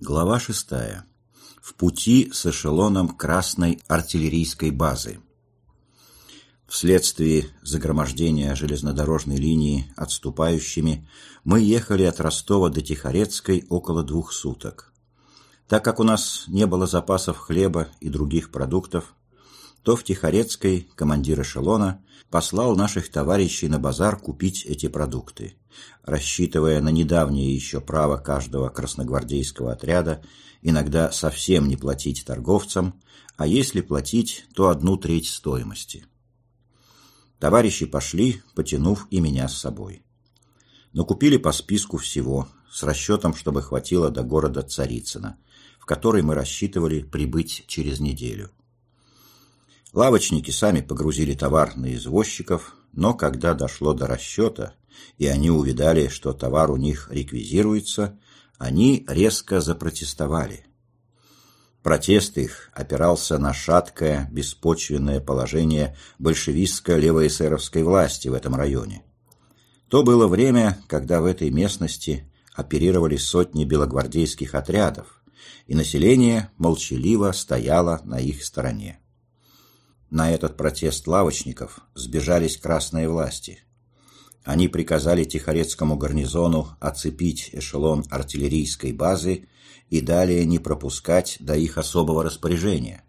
Глава шестая. В пути с эшелоном Красной артиллерийской базы. Вследствие загромождения железнодорожной линии отступающими мы ехали от Ростова до Тихорецкой около двух суток. Так как у нас не было запасов хлеба и других продуктов, то в Тихорецкой командир эшелона послал наших товарищей на базар купить эти продукты, рассчитывая на недавнее еще право каждого красногвардейского отряда иногда совсем не платить торговцам, а если платить, то одну треть стоимости. Товарищи пошли, потянув и меня с собой. Но купили по списку всего, с расчетом, чтобы хватило до города Царицына, в который мы рассчитывали прибыть через неделю. Лавочники сами погрузили товар на извозчиков, но когда дошло до расчета, и они увидали, что товар у них реквизируется, они резко запротестовали. Протест их опирался на шаткое, беспочвенное положение большевистско-левоэсеровской власти в этом районе. То было время, когда в этой местности оперировали сотни белогвардейских отрядов, и население молчаливо стояло на их стороне. На этот протест лавочников сбежались красные власти. Они приказали Тихорецкому гарнизону оцепить эшелон артиллерийской базы и далее не пропускать до их особого распоряжения.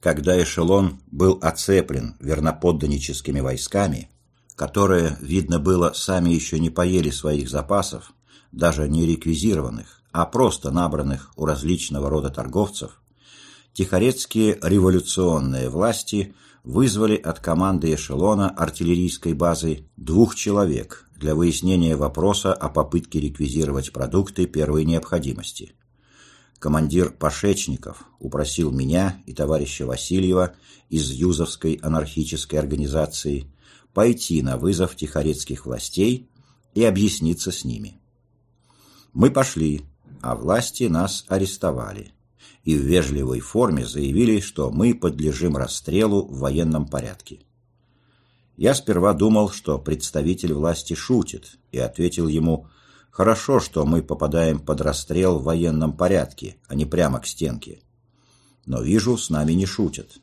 Когда эшелон был оцеплен верноподданническими войсками, которые, видно было, сами еще не поели своих запасов, даже не реквизированных, а просто набранных у различного рода торговцев, Тихорецкие революционные власти вызвали от команды эшелона артиллерийской базы двух человек для выяснения вопроса о попытке реквизировать продукты первой необходимости. Командир Пашечников упросил меня и товарища Васильева из Юзовской анархической организации пойти на вызов тихорецких властей и объясниться с ними. Мы пошли, а власти нас арестовали и в вежливой форме заявили, что мы подлежим расстрелу в военном порядке. Я сперва думал, что представитель власти шутит, и ответил ему «Хорошо, что мы попадаем под расстрел в военном порядке, а не прямо к стенке». Но вижу, с нами не шутят.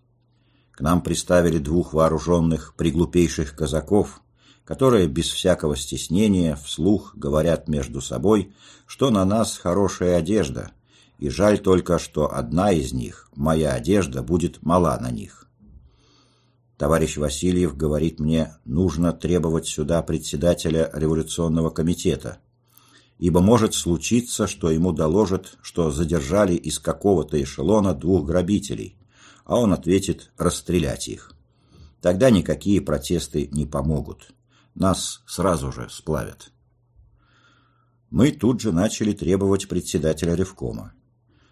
К нам приставили двух вооруженных приглупейших казаков, которые без всякого стеснения вслух говорят между собой, что на нас хорошая одежда, и жаль только, что одна из них, моя одежда, будет мала на них. Товарищ Васильев говорит мне, нужно требовать сюда председателя революционного комитета, ибо может случиться, что ему доложат, что задержали из какого-то эшелона двух грабителей, а он ответит расстрелять их. Тогда никакие протесты не помогут. Нас сразу же сплавят. Мы тут же начали требовать председателя Ревкома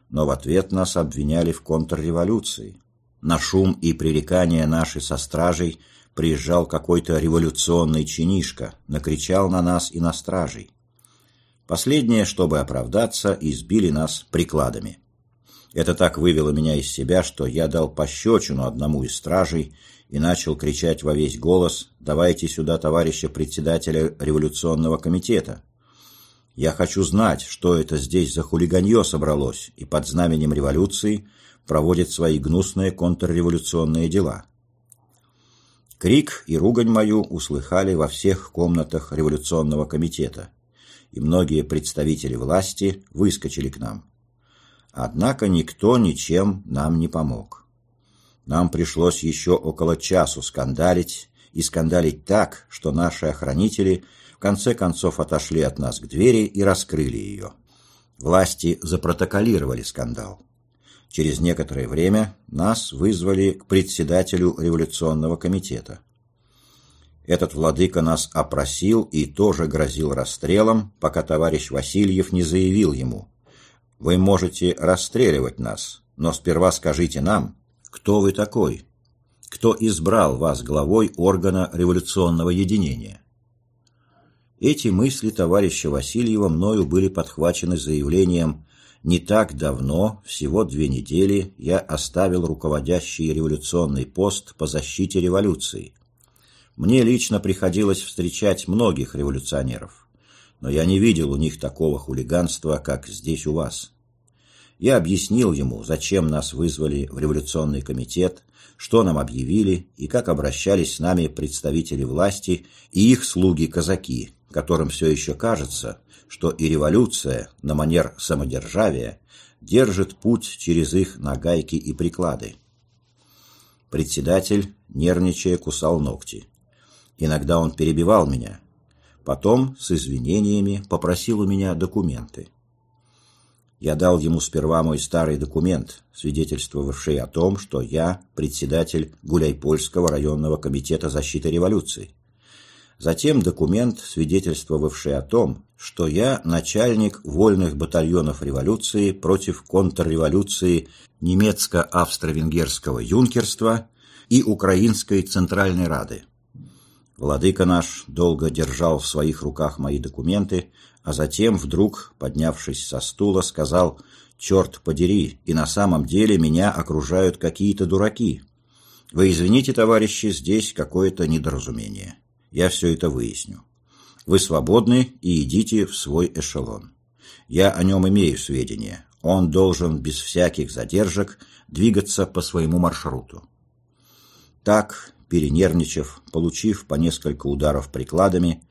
но в ответ нас обвиняли в контрреволюции. На шум и пререкания наши со стражей приезжал какой-то революционный чинишка, накричал на нас и на стражей. Последнее, чтобы оправдаться, избили нас прикладами. Это так вывело меня из себя, что я дал пощечину одному из стражей и начал кричать во весь голос «Давайте сюда товарища председателя революционного комитета». Я хочу знать, что это здесь за хулиганье собралось и под знаменем революции проводит свои гнусные контрреволюционные дела. Крик и ругань мою услыхали во всех комнатах революционного комитета, и многие представители власти выскочили к нам. Однако никто ничем нам не помог. Нам пришлось еще около часу скандалить, и скандалить так, что наши охранители – конце концов отошли от нас к двери и раскрыли ее. Власти запротоколировали скандал. Через некоторое время нас вызвали к председателю революционного комитета. Этот владыка нас опросил и тоже грозил расстрелом, пока товарищ Васильев не заявил ему «Вы можете расстреливать нас, но сперва скажите нам, кто вы такой, кто избрал вас главой органа революционного единения». Эти мысли товарища Васильева мною были подхвачены заявлением «Не так давно, всего две недели, я оставил руководящий революционный пост по защите революции. Мне лично приходилось встречать многих революционеров, но я не видел у них такого хулиганства, как здесь у вас. Я объяснил ему, зачем нас вызвали в революционный комитет, что нам объявили и как обращались с нами представители власти и их слуги-казаки, которым все еще кажется, что и революция на манер самодержавия держит путь через их нагайки и приклады. Председатель, нервничая, кусал ногти. Иногда он перебивал меня. Потом, с извинениями, попросил у меня документы. Я дал ему сперва мой старый документ, свидетельствовавший о том, что я председатель Гуляйпольского районного комитета защиты революции. Затем документ, свидетельствовавший о том, что я начальник вольных батальонов революции против контрреволюции немецко-австро-венгерского юнкерства и Украинской Центральной Рады. Владыка наш долго держал в своих руках мои документы, а затем вдруг, поднявшись со стула, сказал «Черт подери, и на самом деле меня окружают какие-то дураки. Вы извините, товарищи, здесь какое-то недоразумение. Я все это выясню. Вы свободны и идите в свой эшелон. Я о нем имею сведения. Он должен без всяких задержек двигаться по своему маршруту». Так, перенервничав, получив по несколько ударов прикладами,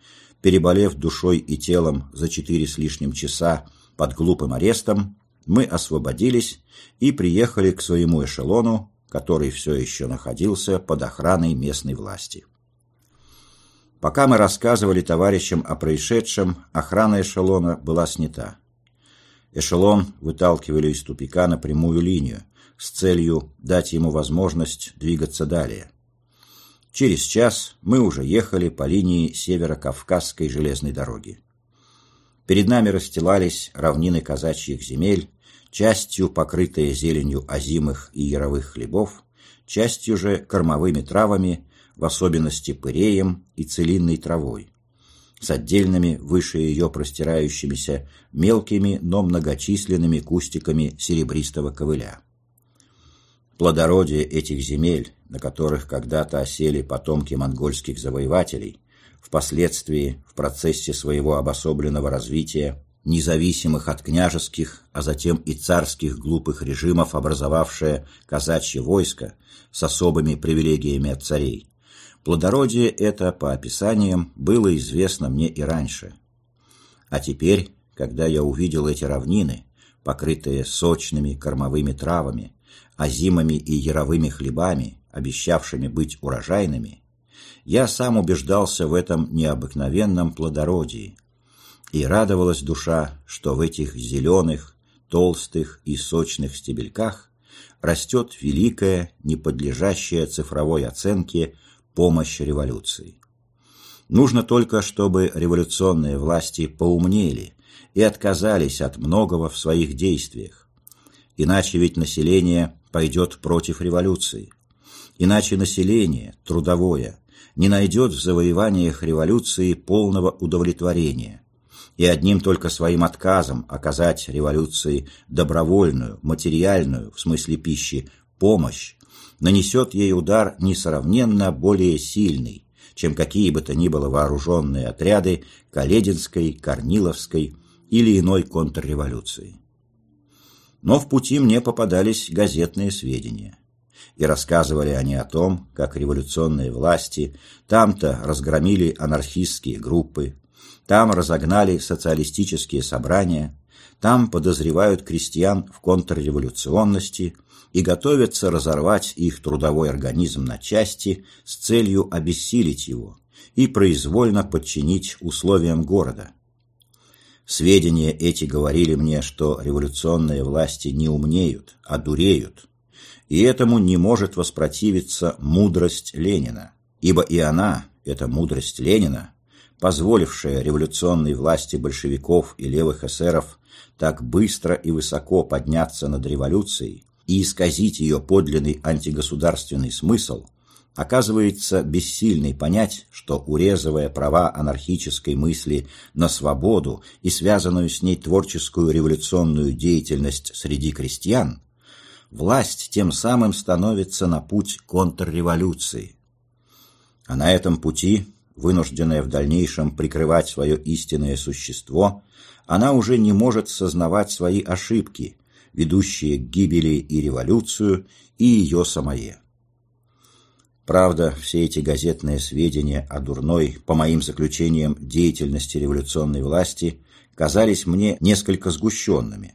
переболев душой и телом за четыре с лишним часа под глупым арестом, мы освободились и приехали к своему эшелону, который все еще находился под охраной местной власти. Пока мы рассказывали товарищам о происшедшем, охрана эшелона была снята. Эшелон выталкивали из тупика на прямую линию с целью дать ему возможность двигаться далее. Через час мы уже ехали по линии Северо-Кавказской железной дороги. Перед нами расстилались равнины казачьих земель, частью покрытые зеленью озимых и яровых хлебов, частью же кормовыми травами, в особенности пыреем и целинной травой, с отдельными выше ее простирающимися мелкими, но многочисленными кустиками серебристого ковыля. Плодородие этих земель, на которых когда-то осели потомки монгольских завоевателей, впоследствии в процессе своего обособленного развития, независимых от княжеских, а затем и царских глупых режимов, образовавшее казачье войско с особыми привилегиями от царей. Плодородие это, по описаниям, было известно мне и раньше. А теперь, когда я увидел эти равнины, покрытые сочными кормовыми травами, озимыми и яровыми хлебами, обещавшими быть урожайными, я сам убеждался в этом необыкновенном плодородии. И радовалась душа, что в этих зеленых, толстых и сочных стебельках растет великая, не подлежащая цифровой оценке помощь революции. Нужно только, чтобы революционные власти поумнели и отказались от многого в своих действиях. Иначе ведь население пойдет против революции. Иначе население, трудовое, не найдет в завоеваниях революции полного удовлетворения. И одним только своим отказом оказать революции добровольную, материальную, в смысле пищи, помощь, нанесет ей удар несравненно более сильный, чем какие бы то ни было вооруженные отряды Калединской, Корниловской или иной контрреволюции. Но в пути мне попадались газетные сведения. И рассказывали они о том, как революционные власти там-то разгромили анархистские группы, там разогнали социалистические собрания, там подозревают крестьян в контрреволюционности и готовятся разорвать их трудовой организм на части с целью обессилить его и произвольно подчинить условиям города – Сведения эти говорили мне, что революционные власти не умнеют, а дуреют, и этому не может воспротивиться мудрость Ленина, ибо и она, эта мудрость Ленина, позволившая революционной власти большевиков и левых эсеров так быстро и высоко подняться над революцией и исказить ее подлинный антигосударственный смысл – оказывается бессильной понять, что, урезывая права анархической мысли на свободу и связанную с ней творческую революционную деятельность среди крестьян, власть тем самым становится на путь контрреволюции. А на этом пути, вынужденная в дальнейшем прикрывать свое истинное существо, она уже не может сознавать свои ошибки, ведущие к гибели и революцию, и ее самое. Правда, все эти газетные сведения о дурной, по моим заключениям, деятельности революционной власти казались мне несколько сгущенными.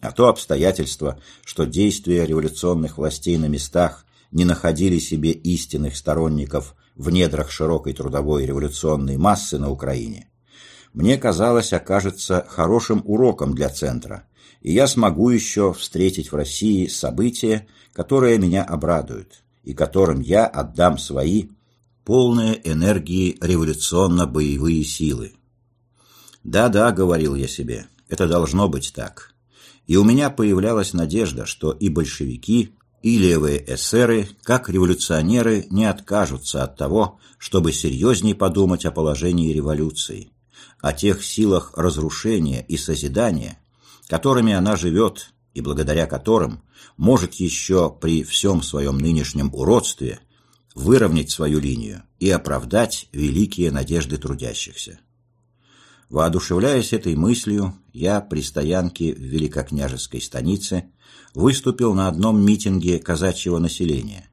А то обстоятельство, что действия революционных властей на местах не находили себе истинных сторонников в недрах широкой трудовой революционной массы на Украине, мне казалось, окажется хорошим уроком для Центра, и я смогу еще встретить в России события, которые меня обрадуют, и которым я отдам свои полные энергии революционно-боевые силы. «Да-да», — говорил я себе, — «это должно быть так». И у меня появлялась надежда, что и большевики, и левые эсеры, как революционеры, не откажутся от того, чтобы серьезней подумать о положении революции, о тех силах разрушения и созидания, которыми она живет и благодаря которым может еще при всем своем нынешнем уродстве выровнять свою линию и оправдать великие надежды трудящихся. Воодушевляясь этой мыслью, я при стоянке в Великокняжеской станице выступил на одном митинге казачьего населения,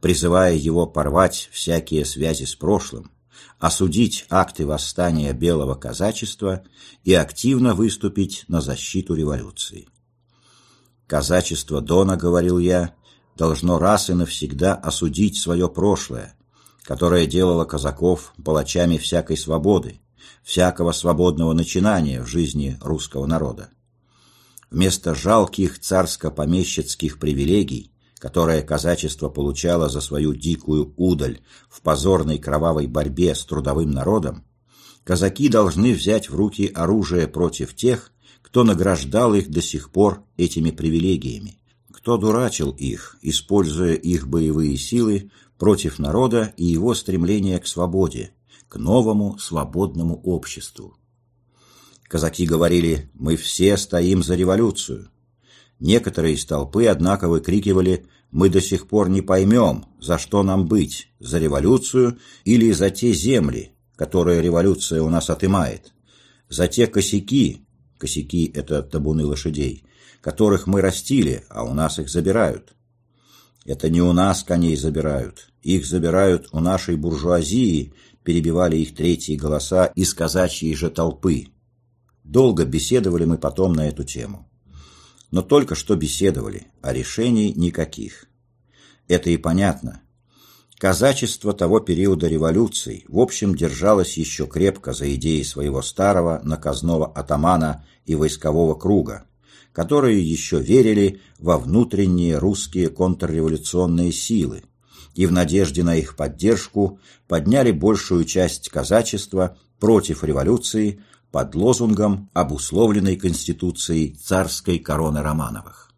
призывая его порвать всякие связи с прошлым, осудить акты восстания белого казачества и активно выступить на защиту революции. Казачество Дона, говорил я, должно раз и навсегда осудить свое прошлое, которое делало казаков палачами всякой свободы, всякого свободного начинания в жизни русского народа. Вместо жалких царско-помещицких привилегий, которые казачество получало за свою дикую удаль в позорной кровавой борьбе с трудовым народом, казаки должны взять в руки оружие против тех, кто награждал их до сих пор этими привилегиями, кто дурачил их, используя их боевые силы против народа и его стремления к свободе, к новому свободному обществу. Казаки говорили «Мы все стоим за революцию». Некоторые из толпы, однако, выкрикивали «Мы до сих пор не поймем, за что нам быть, за революцию или за те земли, которые революция у нас отымает, за те косяки, Косяки – это табуны лошадей, которых мы растили, а у нас их забирают. Это не у нас коней забирают, их забирают у нашей буржуазии, перебивали их третьи голоса из казачьей же толпы. Долго беседовали мы потом на эту тему. Но только что беседовали, а решений никаких. Это и понятно. Казачество того периода революции в общем держалось еще крепко за идеи своего старого наказного атамана и войскового круга, которые еще верили во внутренние русские контрреволюционные силы и в надежде на их поддержку подняли большую часть казачества против революции под лозунгом обусловленной Конституцией царской короны Романовых.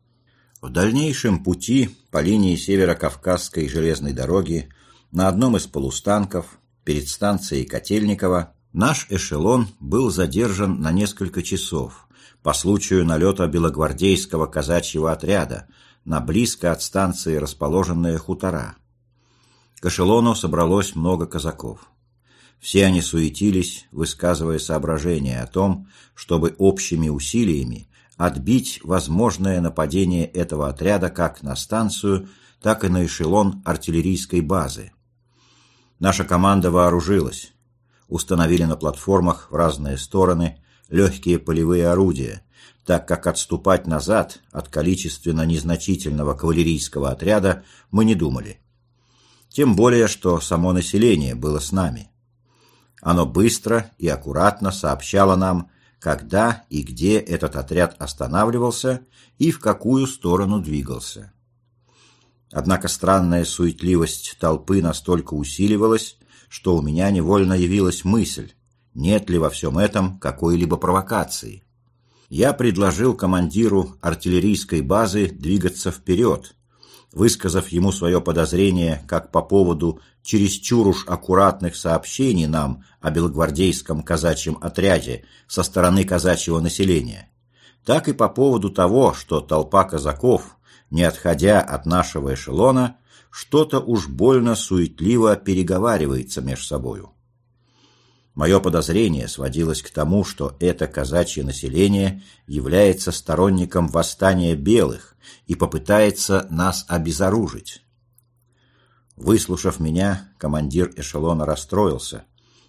В дальнейшем пути по линии Северо-Кавказской железной дороги на одном из полустанков перед станцией Котельникова наш эшелон был задержан на несколько часов по случаю налета белогвардейского казачьего отряда на близко от станции расположенные хутора. К эшелону собралось много казаков. Все они суетились, высказывая соображения о том, чтобы общими усилиями отбить возможное нападение этого отряда как на станцию, так и на эшелон артиллерийской базы. Наша команда вооружилась. Установили на платформах в разные стороны легкие полевые орудия, так как отступать назад от количественно незначительного кавалерийского отряда мы не думали. Тем более, что само население было с нами. Оно быстро и аккуратно сообщало нам, когда и где этот отряд останавливался и в какую сторону двигался. Однако странная суетливость толпы настолько усиливалась, что у меня невольно явилась мысль, нет ли во всем этом какой-либо провокации. Я предложил командиру артиллерийской базы двигаться вперед, высказав ему свое подозрение как по поводу чересчур уж аккуратных сообщений нам о белогвардейском казачьем отряде со стороны казачьего населения, так и по поводу того, что толпа казаков, не отходя от нашего эшелона, что-то уж больно суетливо переговаривается между собою. Мое подозрение сводилось к тому, что это казачье население является сторонником восстания белых и попытается нас обезоружить. Выслушав меня, командир эшелона расстроился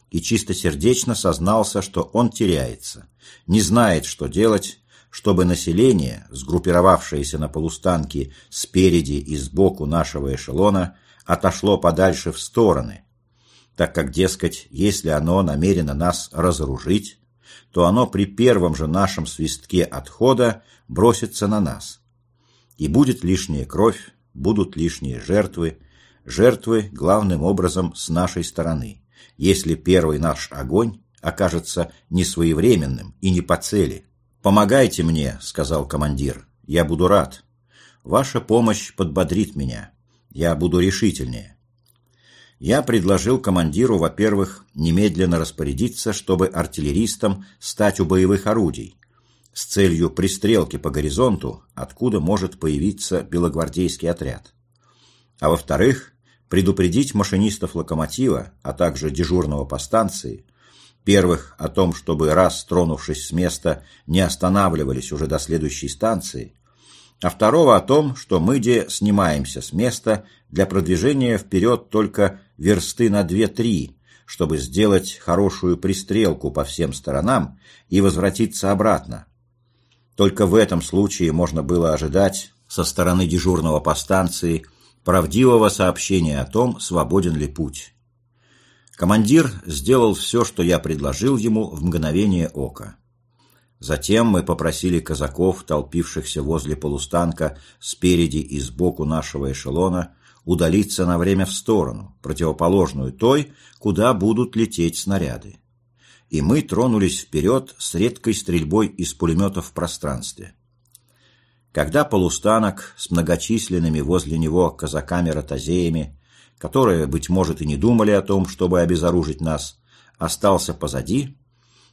и чистосердечно сознался, что он теряется, не знает, что делать, чтобы население, сгруппировавшееся на полустанке спереди и сбоку нашего эшелона, отошло подальше в стороны, так как, дескать, если оно намерено нас разоружить, то оно при первом же нашем свистке отхода бросится на нас. И будет лишняя кровь, будут лишние жертвы, жертвы главным образом с нашей стороны, если первый наш огонь окажется несвоевременным и не по цели. «Помогайте мне», — сказал командир, — «я буду рад. Ваша помощь подбодрит меня. Я буду решительнее». Я предложил командиру, во-первых, немедленно распорядиться, чтобы артиллеристам стать у боевых орудий, с целью пристрелки по горизонту, откуда может появиться белогвардейский отряд. А во-вторых, предупредить машинистов локомотива, а также дежурного по станции, первых о том, чтобы раз тронувшись с места, не останавливались уже до следующей станции, а второго о том, что мы где снимаемся с места для продвижения вперед только версты на две-три, чтобы сделать хорошую пристрелку по всем сторонам и возвратиться обратно. Только в этом случае можно было ожидать со стороны дежурного по станции правдивого сообщения о том, свободен ли путь. Командир сделал все, что я предложил ему в мгновение ока. Затем мы попросили казаков, толпившихся возле полустанка спереди и сбоку нашего эшелона, удалиться на время в сторону, противоположную той, куда будут лететь снаряды. И мы тронулись вперед с редкой стрельбой из пулеметов в пространстве. Когда полустанок с многочисленными возле него казаками-ротозеями, которые, быть может, и не думали о том, чтобы обезоружить нас, остался позади,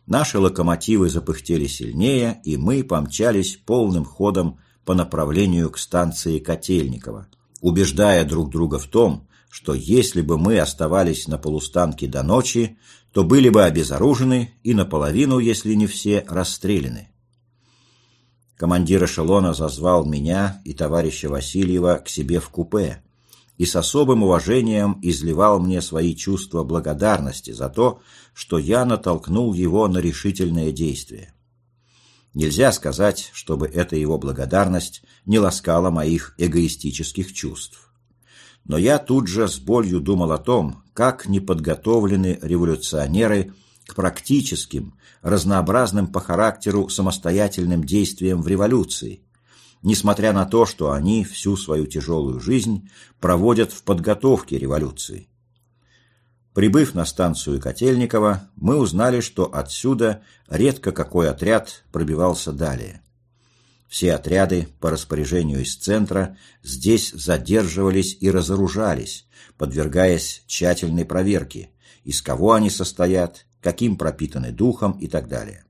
Наши локомотивы запыхтели сильнее, и мы помчались полным ходом по направлению к станции Котельникова, убеждая друг друга в том, что если бы мы оставались на полустанке до ночи, то были бы обезоружены и наполовину, если не все, расстреляны. Командир эшелона зазвал меня и товарища Васильева к себе в купе, и с особым уважением изливал мне свои чувства благодарности за то, что я натолкнул его на решительное действие. Нельзя сказать, чтобы эта его благодарность не ласкала моих эгоистических чувств. Но я тут же с болью думал о том, как неподготовлены революционеры к практическим, разнообразным по характеру самостоятельным действиям в революции, несмотря на то, что они всю свою тяжелую жизнь проводят в подготовке революции. Прибыв на станцию Котельникова, мы узнали, что отсюда редко какой отряд пробивался далее. Все отряды по распоряжению из центра здесь задерживались и разоружались, подвергаясь тщательной проверке, из кого они состоят, каким пропитаны духом и так далее.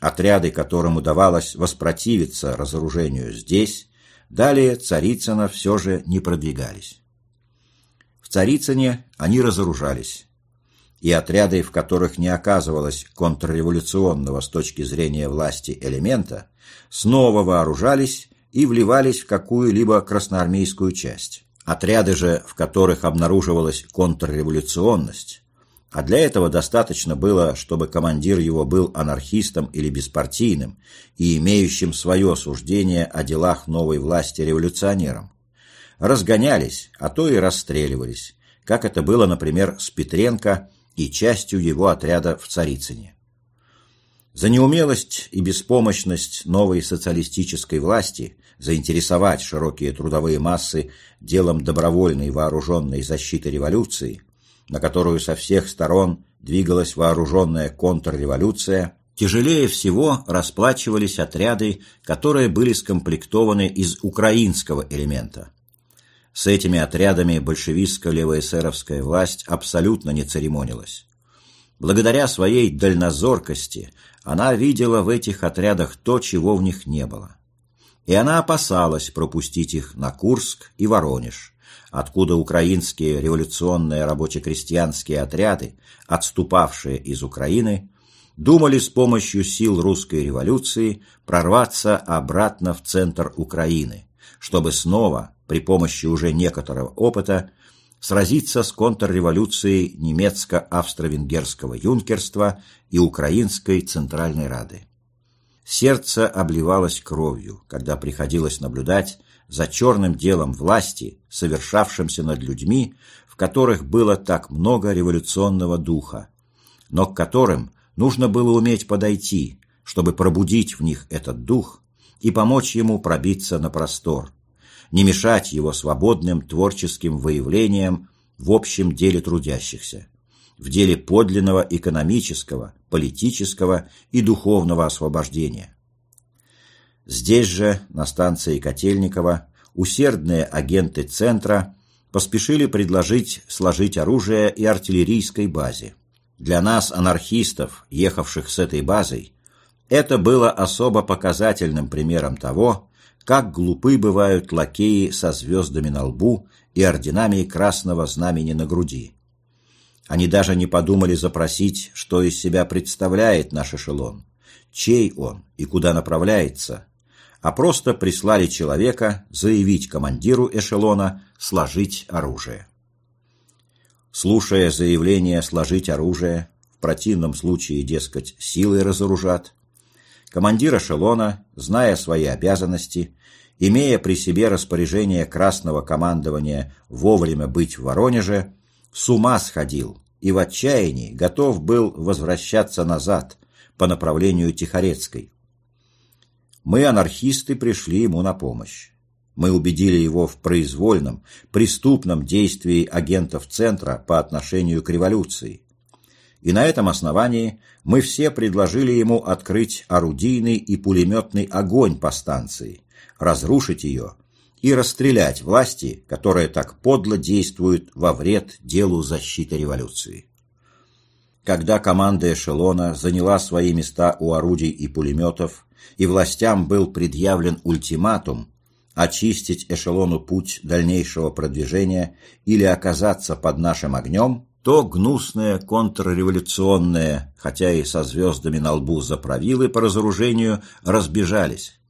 Отряды, которым удавалось воспротивиться разоружению здесь, далее Царицына все же не продвигались. В Царицыне они разоружались, и отряды, в которых не оказывалось контрреволюционного с точки зрения власти элемента, снова вооружались и вливались в какую-либо красноармейскую часть. Отряды же, в которых обнаруживалась контрреволюционность, а для этого достаточно было, чтобы командир его был анархистом или беспартийным и имеющим свое суждение о делах новой власти революционером. Разгонялись, а то и расстреливались, как это было, например, с Петренко и частью его отряда в Царицыне. За неумелость и беспомощность новой социалистической власти заинтересовать широкие трудовые массы делом добровольной вооруженной защиты революции – на которую со всех сторон двигалась вооруженная контрреволюция, тяжелее всего расплачивались отряды, которые были скомплектованы из украинского элемента. С этими отрядами большевистско-левоэсеровская власть абсолютно не церемонилась. Благодаря своей дальнозоркости она видела в этих отрядах то, чего в них не было. И она опасалась пропустить их на Курск и Воронеж, откуда украинские революционные рабоче-крестьянские отряды, отступавшие из Украины, думали с помощью сил русской революции прорваться обратно в центр Украины, чтобы снова, при помощи уже некоторого опыта, сразиться с контрреволюцией немецко-австро-венгерского юнкерства и Украинской Центральной Рады. Сердце обливалось кровью, когда приходилось наблюдать за черным делом власти, совершавшимся над людьми, в которых было так много революционного духа, но к которым нужно было уметь подойти, чтобы пробудить в них этот дух и помочь ему пробиться на простор, не мешать его свободным творческим выявлениям в общем деле трудящихся, в деле подлинного экономического, политического и духовного освобождения. Здесь же, на станции Котельникова, усердные агенты Центра поспешили предложить сложить оружие и артиллерийской базе. Для нас, анархистов, ехавших с этой базой, это было особо показательным примером того, как глупы бывают лакеи со звездами на лбу и орденами красного знамени на груди. Они даже не подумали запросить, что из себя представляет наш эшелон, чей он и куда направляется, а просто прислали человека заявить командиру эшелона сложить оружие. Слушая заявление сложить оружие, в противном случае, дескать, силой разоружат, командир эшелона, зная свои обязанности, имея при себе распоряжение Красного командования вовремя быть в Воронеже, с ума сходил и в отчаянии готов был возвращаться назад по направлению Тихорецкой. Мы, анархисты, пришли ему на помощь. Мы убедили его в произвольном, преступном действии агентов Центра по отношению к революции. И на этом основании мы все предложили ему открыть орудийный и пулеметный огонь по станции, разрушить ее и расстрелять власти, которые так подло действуют во вред делу защиты революции. Когда команда эшелона заняла свои места у орудий и пулеметов, и властям был предъявлен ультиматум очистить эшелону путь дальнейшего продвижения или оказаться под нашим огнем, то гнусные контрреволюционные, хотя и со звездами на лбу заправилы по разоружению, разбежались,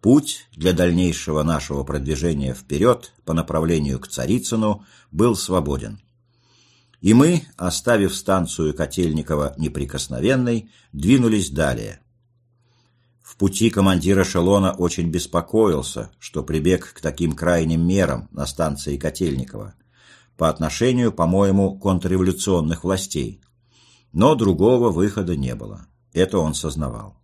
Путь для дальнейшего нашего продвижения вперед по направлению к Царицыну был свободен. И мы, оставив станцию Котельникова неприкосновенной, двинулись далее. В пути командир эшелона очень беспокоился, что прибег к таким крайним мерам на станции Котельникова по отношению, по-моему, контрреволюционных властей. Но другого выхода не было. Это он сознавал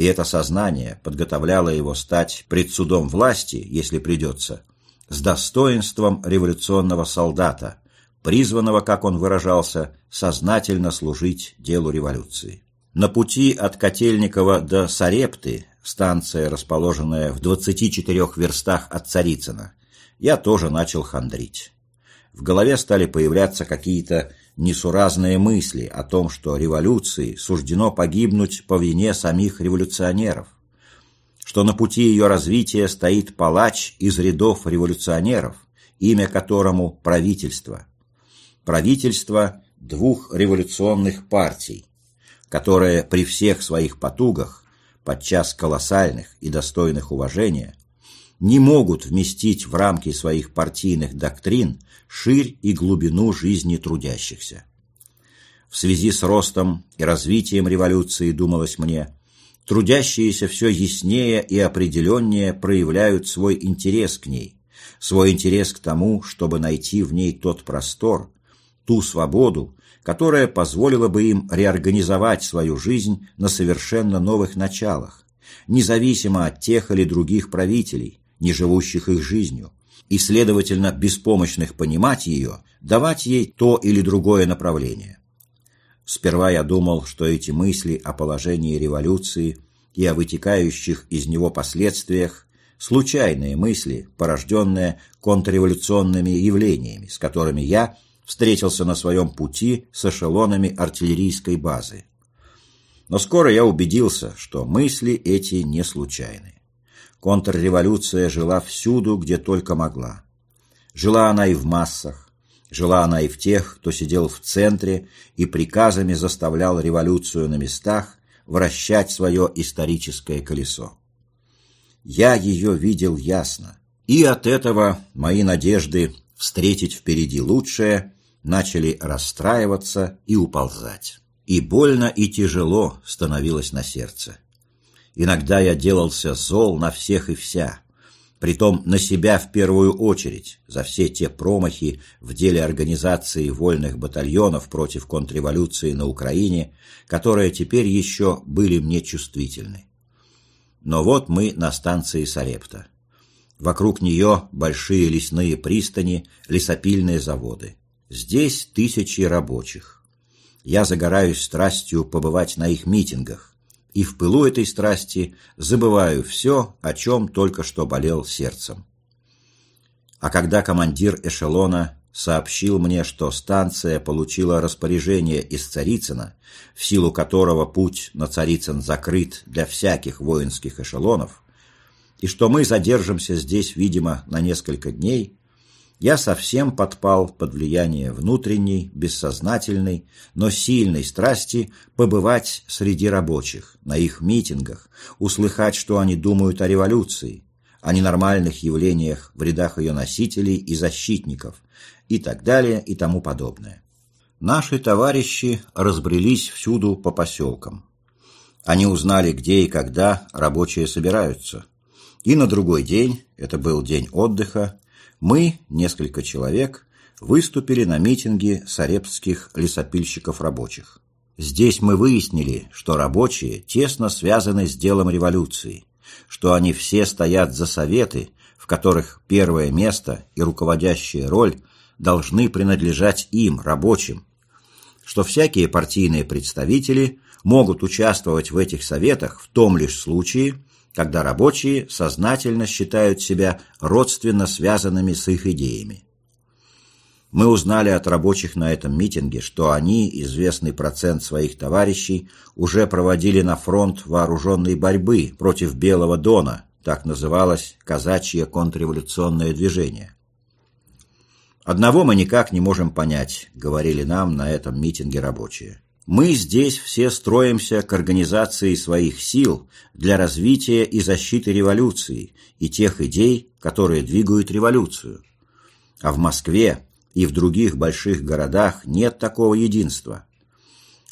и это сознание подготовляло его стать пред судом власти, если придется, с достоинством революционного солдата, призванного, как он выражался, сознательно служить делу революции. На пути от Котельникова до Сарепты, станция, расположенная в 24 верстах от Царицына, я тоже начал хандрить. В голове стали появляться какие-то несуразные мысли о том, что революции суждено погибнуть по вине самих революционеров, что на пути ее развития стоит палач из рядов революционеров, имя которому правительство. Правительство двух революционных партий, которые при всех своих потугах, подчас колоссальных и достойных уважения, не могут вместить в рамки своих партийных доктрин ширь и глубину жизни трудящихся. В связи с ростом и развитием революции, думалось мне, трудящиеся все яснее и определеннее проявляют свой интерес к ней, свой интерес к тому, чтобы найти в ней тот простор, ту свободу, которая позволила бы им реорганизовать свою жизнь на совершенно новых началах, независимо от тех или других правителей, не живущих их жизнью, и, следовательно, беспомощных понимать ее, давать ей то или другое направление. Сперва я думал, что эти мысли о положении революции и о вытекающих из него последствиях – случайные мысли, порожденные контрреволюционными явлениями, с которыми я встретился на своем пути с эшелонами артиллерийской базы. Но скоро я убедился, что мысли эти не случайны. Контрреволюция жила всюду, где только могла. Жила она и в массах, жила она и в тех, кто сидел в центре и приказами заставлял революцию на местах вращать свое историческое колесо. Я ее видел ясно, и от этого мои надежды встретить впереди лучшее начали расстраиваться и уползать. И больно и тяжело становилось на сердце. Иногда я делался зол на всех и вся, притом на себя в первую очередь, за все те промахи в деле организации вольных батальонов против контрреволюции на Украине, которые теперь еще были мне чувствительны. Но вот мы на станции Сарепта. Вокруг нее большие лесные пристани, лесопильные заводы. Здесь тысячи рабочих. Я загораюсь страстью побывать на их митингах, и в пылу этой страсти забываю все, о чем только что болел сердцем. А когда командир эшелона сообщил мне, что станция получила распоряжение из Царицына, в силу которого путь на Царицын закрыт для всяких воинских эшелонов, и что мы задержимся здесь, видимо, на несколько дней, я совсем подпал под влияние внутренней, бессознательной, но сильной страсти побывать среди рабочих, на их митингах, услыхать, что они думают о революции, о ненормальных явлениях в рядах ее носителей и защитников, и так далее и тому подобное. Наши товарищи разбрелись всюду по поселкам. Они узнали, где и когда рабочие собираются. И на другой день, это был день отдыха, мы, несколько человек, выступили на митинге сарепских лесопильщиков рабочих. Здесь мы выяснили, что рабочие тесно связаны с делом революции, что они все стоят за советы, в которых первое место и руководящая роль должны принадлежать им, рабочим, что всякие партийные представители могут участвовать в этих советах в том лишь случае, когда рабочие сознательно считают себя родственно связанными с их идеями. Мы узнали от рабочих на этом митинге, что они, известный процент своих товарищей, уже проводили на фронт вооруженной борьбы против Белого Дона, так называлось казачье контрреволюционное движение. «Одного мы никак не можем понять», — говорили нам на этом митинге рабочие. Мы здесь все строимся к организации своих сил для развития и защиты революции и тех идей, которые двигают революцию. А в Москве и в других больших городах нет такого единства.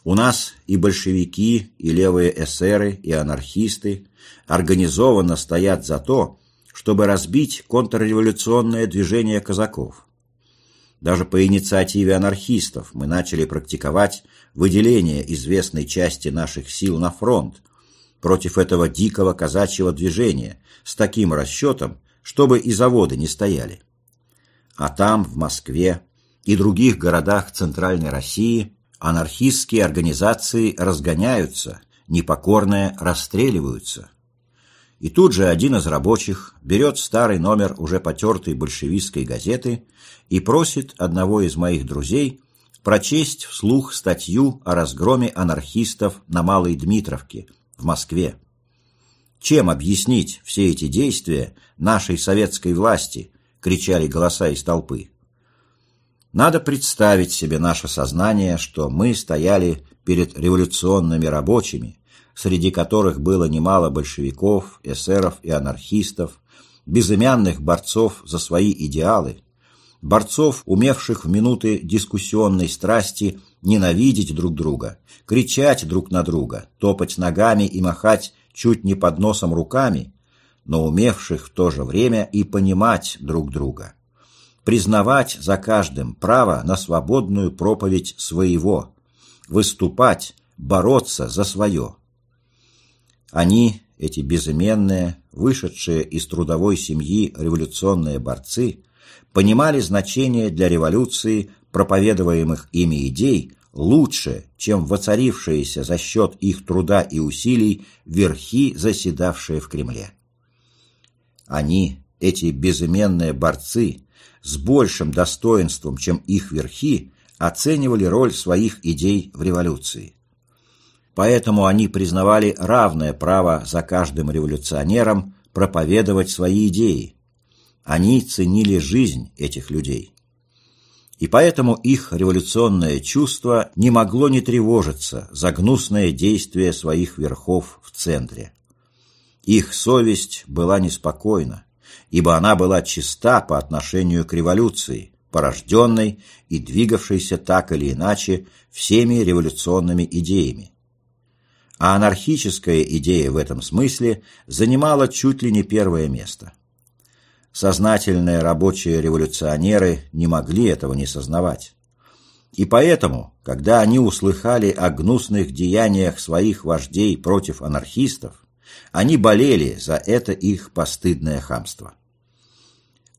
У нас и большевики, и левые эсеры, и анархисты организованно стоят за то, чтобы разбить контрреволюционное движение казаков. Даже по инициативе анархистов мы начали практиковать выделение известной части наших сил на фронт против этого дикого казачьего движения с таким расчетом, чтобы и заводы не стояли. А там, в Москве и других городах Центральной России, анархистские организации разгоняются, непокорные расстреливаются. И тут же один из рабочих берет старый номер уже потертой большевистской газеты и просит одного из моих друзей прочесть вслух статью о разгроме анархистов на Малой Дмитровке в Москве. Чем объяснить все эти действия нашей советской власти, кричали голоса из толпы. Надо представить себе наше сознание, что мы стояли перед революционными рабочими, среди которых было немало большевиков, эсеров и анархистов, безымянных борцов за свои идеалы, борцов, умевших в минуты дискуссионной страсти ненавидеть друг друга, кричать друг на друга, топать ногами и махать чуть не под носом руками, но умевших в то же время и понимать друг друга, признавать за каждым право на свободную проповедь своего, выступать, бороться за свое. Они, эти безыменные, вышедшие из трудовой семьи революционные борцы, понимали значение для революции проповедуемых ими идей лучше, чем воцарившиеся за счет их труда и усилий верхи, заседавшие в Кремле. Они, эти безыменные борцы, с большим достоинством, чем их верхи, оценивали роль своих идей в революции. Поэтому они признавали равное право за каждым революционером проповедовать свои идеи. Они ценили жизнь этих людей. И поэтому их революционное чувство не могло не тревожиться за гнусное действие своих верхов в центре. Их совесть была неспокойна, ибо она была чиста по отношению к революции, порожденной и двигавшейся так или иначе всеми революционными идеями. А анархическая идея в этом смысле занимала чуть ли не первое место. Сознательные рабочие революционеры не могли этого не сознавать. И поэтому, когда они услыхали о гнусных деяниях своих вождей против анархистов, они болели за это их постыдное хамство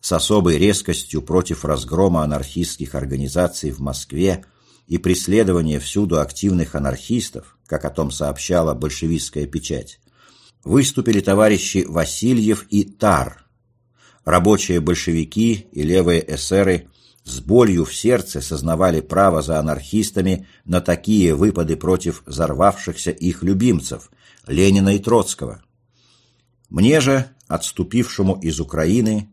с особой резкостью против разгрома анархистских организаций в Москве и преследования всюду активных анархистов, как о том сообщала большевистская печать, выступили товарищи Васильев и Тар. Рабочие большевики и левые эсеры с болью в сердце сознавали право за анархистами на такие выпады против взорвавшихся их любимцев Ленина и Троцкого. Мне же, отступившему из Украины,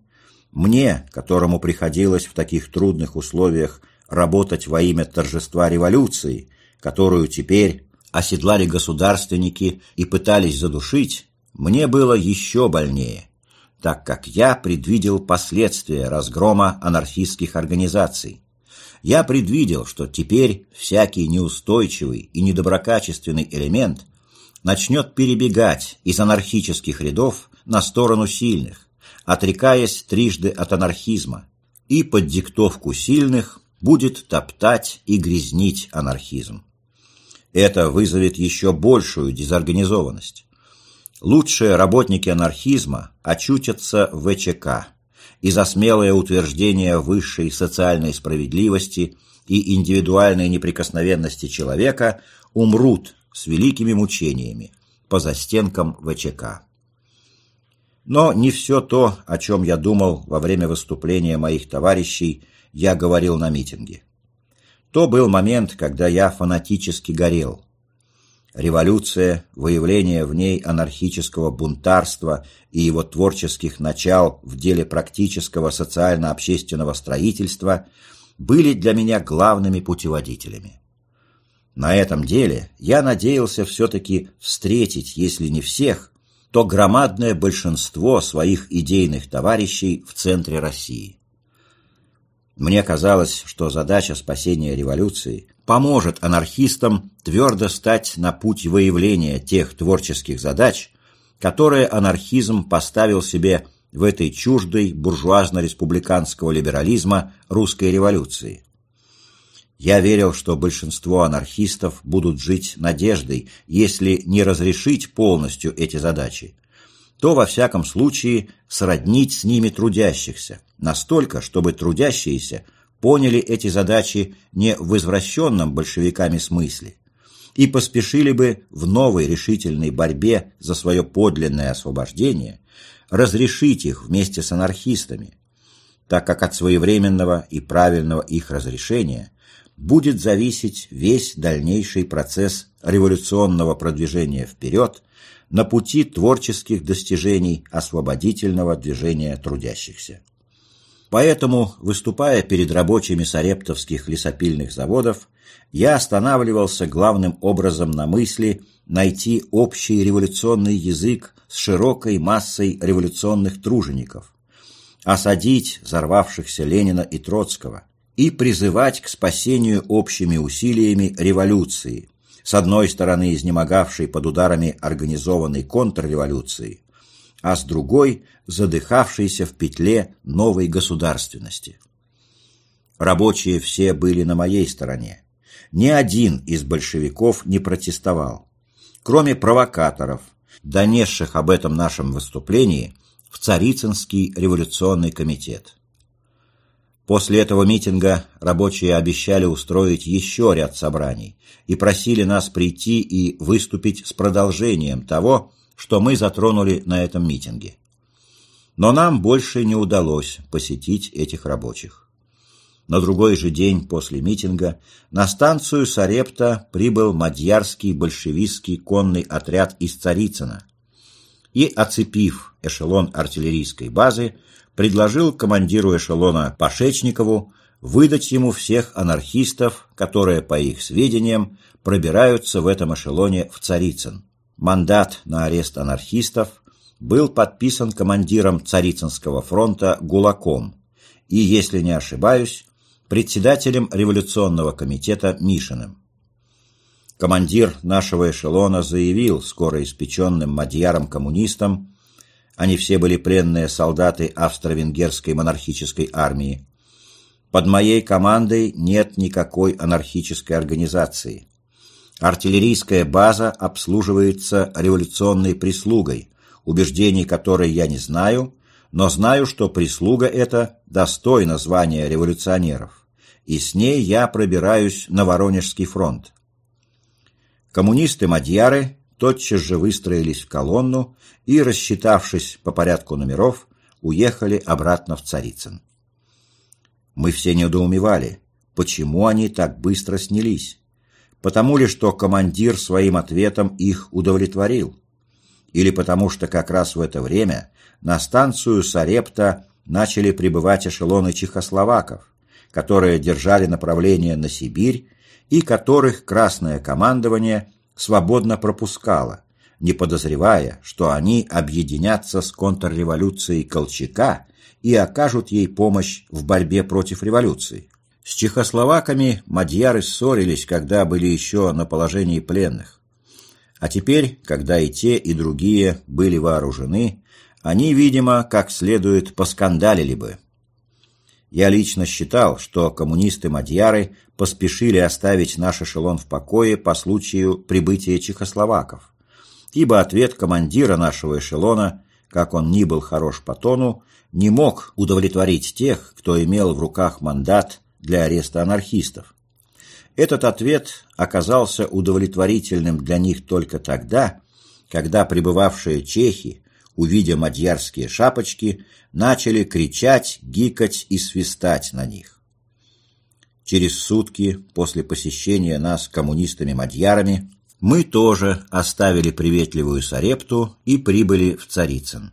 мне, которому приходилось в таких трудных условиях работать во имя торжества революции, которую теперь оседлали государственники и пытались задушить, мне было еще больнее, так как я предвидел последствия разгрома анархистских организаций. Я предвидел, что теперь всякий неустойчивый и недоброкачественный элемент начнет перебегать из анархических рядов на сторону сильных, отрекаясь трижды от анархизма, и под диктовку сильных будет топтать и грязнить анархизм. Это вызовет еще большую дезорганизованность. Лучшие работники анархизма очутятся в ВЧК и за смелое утверждение высшей социальной справедливости и индивидуальной неприкосновенности человека умрут с великими мучениями по застенкам ВЧК. Но не все то, о чем я думал во время выступления моих товарищей, я говорил на митинге. То был момент, когда я фанатически горел. Революция, выявление в ней анархического бунтарства и его творческих начал в деле практического социально-общественного строительства были для меня главными путеводителями. На этом деле я надеялся все-таки встретить, если не всех, то громадное большинство своих идейных товарищей в центре России. Мне казалось, что задача спасения революции поможет анархистам твердо стать на путь выявления тех творческих задач, которые анархизм поставил себе в этой чуждой буржуазно-республиканского либерализма русской революции. Я верил, что большинство анархистов будут жить надеждой, если не разрешить полностью эти задачи, то, во всяком случае, сроднить с ними трудящихся, настолько, чтобы трудящиеся поняли эти задачи не в извращенном большевиками смысле и поспешили бы в новой решительной борьбе за свое подлинное освобождение разрешить их вместе с анархистами, так как от своевременного и правильного их разрешения будет зависеть весь дальнейший процесс революционного продвижения вперед на пути творческих достижений освободительного движения трудящихся. Поэтому, выступая перед рабочими сарептовских лесопильных заводов, я останавливался главным образом на мысли найти общий революционный язык с широкой массой революционных тружеников, осадить взорвавшихся Ленина и Троцкого – и призывать к спасению общими усилиями революции, с одной стороны изнемогавшей под ударами организованной контрреволюции, а с другой задыхавшейся в петле новой государственности. Рабочие все были на моей стороне. Ни один из большевиков не протестовал, кроме провокаторов, донесших об этом нашем выступлении в Царицынский революционный комитет. После этого митинга рабочие обещали устроить еще ряд собраний и просили нас прийти и выступить с продолжением того, что мы затронули на этом митинге. Но нам больше не удалось посетить этих рабочих. На другой же день после митинга на станцию Сарепта прибыл мадьярский большевистский конный отряд из Царицына. и, оцепив эшелон артиллерийской базы, предложил командиру эшелона Пашечникову выдать ему всех анархистов, которые, по их сведениям, пробираются в этом эшелоне в Царицын. Мандат на арест анархистов был подписан командиром Царицынского фронта Гулаком и, если не ошибаюсь, председателем революционного комитета Мишиным. Командир нашего эшелона заявил скоро испеченным мадьярам-коммунистам, они все были пленные солдаты австро-венгерской монархической армии, под моей командой нет никакой анархической организации. Артиллерийская база обслуживается революционной прислугой, убеждений которой я не знаю, но знаю, что прислуга эта достойна звания революционеров, и с ней я пробираюсь на Воронежский фронт. Коммунисты-мадьяры тотчас же выстроились в колонну и, рассчитавшись по порядку номеров, уехали обратно в Царицын. Мы все недоумевали, почему они так быстро снялись. Потому ли, что командир своим ответом их удовлетворил? Или потому что как раз в это время на станцию Сарепта начали прибывать эшелоны чехословаков, которые держали направление на Сибирь и которых Красное командование свободно пропускало, не подозревая, что они объединятся с контрреволюцией Колчака и окажут ей помощь в борьбе против революции. С чехословаками мадьяры ссорились, когда были еще на положении пленных. А теперь, когда и те, и другие были вооружены, они, видимо, как следует поскандалили бы. Я лично считал, что коммунисты-мадьяры поспешили оставить наш эшелон в покое по случаю прибытия чехословаков, ибо ответ командира нашего эшелона, как он ни был хорош по тону, не мог удовлетворить тех, кто имел в руках мандат для ареста анархистов. Этот ответ оказался удовлетворительным для них только тогда, когда прибывавшие чехи, увидя мадьярские шапочки, начали кричать, гикать и свистать на них. Через сутки после посещения нас коммунистами-мадьярами мы тоже оставили приветливую Сарепту и прибыли в Царицын.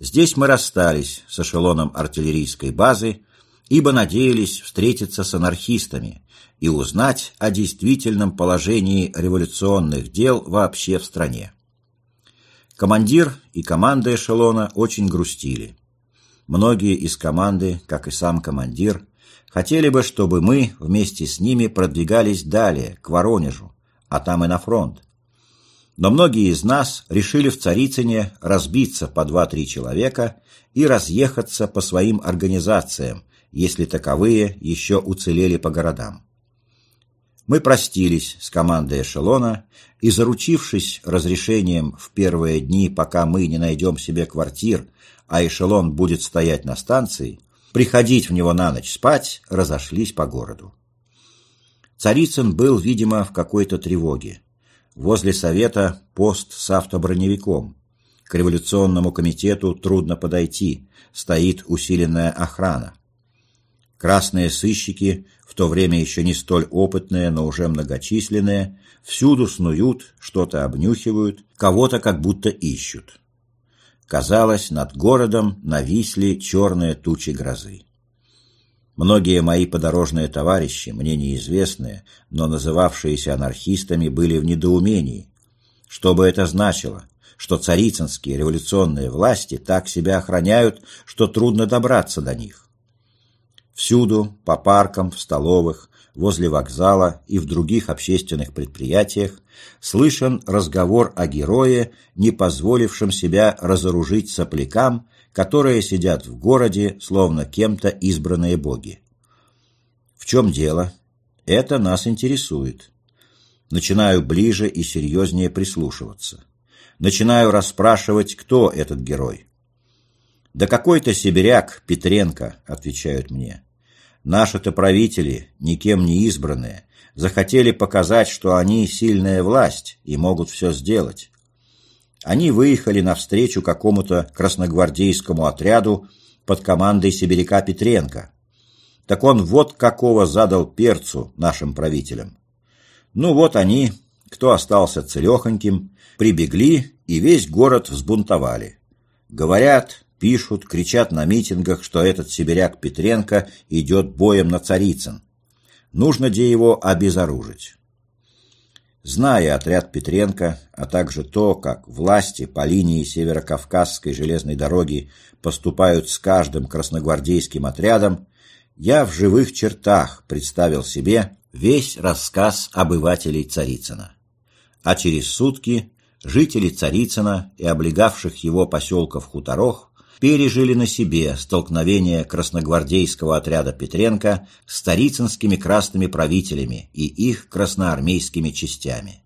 Здесь мы расстались с эшелоном артиллерийской базы, ибо надеялись встретиться с анархистами и узнать о действительном положении революционных дел вообще в стране. Командир и команда эшелона очень грустили. Многие из команды, как и сам командир, хотели бы, чтобы мы вместе с ними продвигались далее, к Воронежу, а там и на фронт но многие из нас решили в Царицыне разбиться по два-три человека и разъехаться по своим организациям, если таковые еще уцелели по городам. Мы простились с командой эшелона и, заручившись разрешением в первые дни, пока мы не найдем себе квартир, а эшелон будет стоять на станции, приходить в него на ночь спать, разошлись по городу. Царицын был, видимо, в какой-то тревоге. Возле совета пост с автоброневиком. К революционному комитету трудно подойти, стоит усиленная охрана. Красные сыщики, в то время еще не столь опытные, но уже многочисленные, всюду снуют, что-то обнюхивают, кого-то как будто ищут. Казалось, над городом нависли черные тучи грозы. Многие мои подорожные товарищи, мне неизвестные, но называвшиеся анархистами, были в недоумении. Что бы это значило? Что царицынские революционные власти так себя охраняют, что трудно добраться до них. Всюду, по паркам, в столовых, возле вокзала и в других общественных предприятиях слышен разговор о герое, не позволившем себя разоружить соплякам которые сидят в городе, словно кем-то избранные боги. В чем дело? Это нас интересует. Начинаю ближе и серьезнее прислушиваться. Начинаю расспрашивать, кто этот герой. «Да какой-то сибиряк, Петренко», — отвечают мне. «Наши-то правители, никем не избранные, захотели показать, что они сильная власть и могут все сделать. Они выехали навстречу какому-то красногвардейскому отряду под командой сибиряка Петренко. Так он вот какого задал перцу нашим правителям. Ну вот они, кто остался целехоньким, прибегли и весь город взбунтовали. Говорят, пишут, кричат на митингах, что этот сибиряк Петренко идет боем на Царицын. Нужно где его обезоружить. Зная отряд Петренко, а также то, как власти по линии Северокавказской железной дороги поступают с каждым красногвардейским отрядом, я в живых чертах представил себе весь рассказ обывателей Царицына. А через сутки жители Царицына и облегавших его поселков хуторов пережили на себе столкновение красногвардейского отряда Петренко с старицынскими красными правителями и их красноармейскими частями.